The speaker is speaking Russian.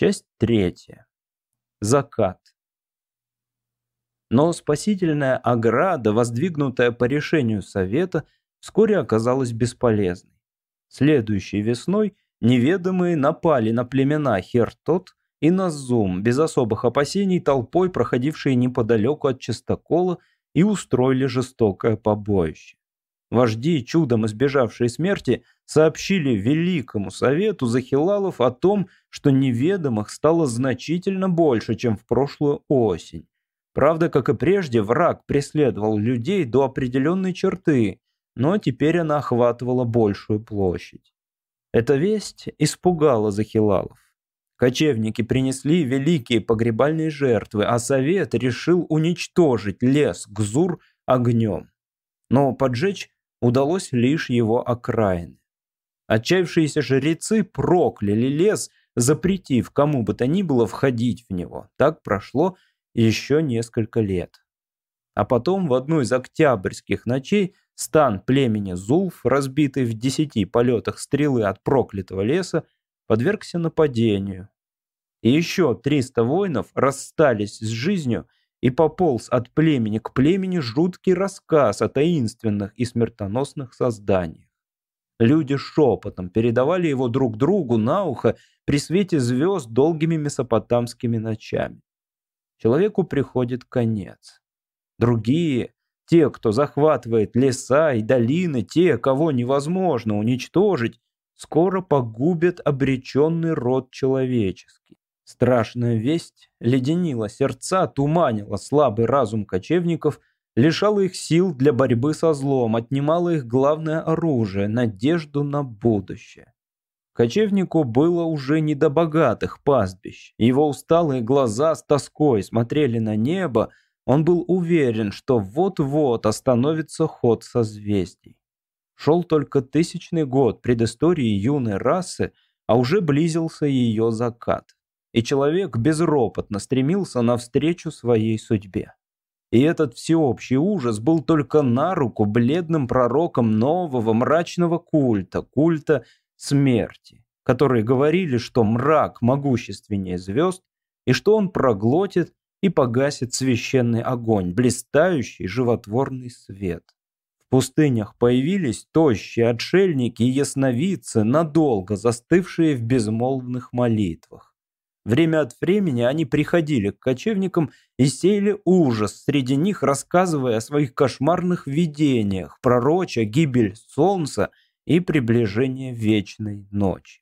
Часть третья. Закат. Но спасительная ограда, воздвигнутая по решению Совета, вскоре оказалась бесполезной. Следующей весной неведомые напали на племена Хертот и Назум, без особых опасений толпой, проходившие неподалеку от Чистокола, и устроили жестокое побоище. Вожди, чудом избежавшие смерти, сообщили Великому Совету Захилалов о том, что неведомых стало значительно больше, чем в прошлую осень. Правда, как и прежде, враг преследовал людей до определенной черты, но теперь она охватывала большую площадь. Эта весть испугала Захилалов. Кочевники принесли великие погребальные жертвы, а совет решил уничтожить лес Гзур огнем. Но поджечь удалось лишь его окраины. Отчаявшиеся жрецы прокляли лес, запретив кому бы то ни было входить в него. Так прошло еще несколько лет. А потом в одну из октябрьских ночей стан племени Зулф, разбитый в десяти полетах стрелы от проклятого леса, подвергся нападению. И еще триста воинов расстались с жизнью и пополз от племени к племени жуткий рассказ о таинственных и смертоносных созданиях. Люди шепотом передавали его друг другу на ухо при свете звезд долгими месопотамскими ночами. Человеку приходит конец. Другие, те, кто захватывает леса и долины, те, кого невозможно уничтожить, скоро погубят обреченный род человеческий. Страшная весть леденила сердца, туманила слабый разум кочевников, лишала их сил для борьбы со злом, отнимала их главное оружие – надежду на будущее. Кочевнику было уже не до богатых пастбищ. Его усталые глаза с тоской смотрели на небо. Он был уверен, что вот-вот остановится ход созвездий. Шел только тысячный год предыстории юной расы, а уже близился ее закат и человек безропотно стремился навстречу своей судьбе. И этот всеобщий ужас был только на руку бледным пророкам нового мрачного культа, культа смерти, которые говорили, что мрак могущественнее звезд, и что он проглотит и погасит священный огонь, блистающий животворный свет. В пустынях появились тощие отшельники и ясновидцы, надолго застывшие в безмолвных молитвах. Время от времени они приходили к кочевникам и сеяли ужас, среди них рассказывая о своих кошмарных видениях, пророча гибель солнца и приближение вечной ночи.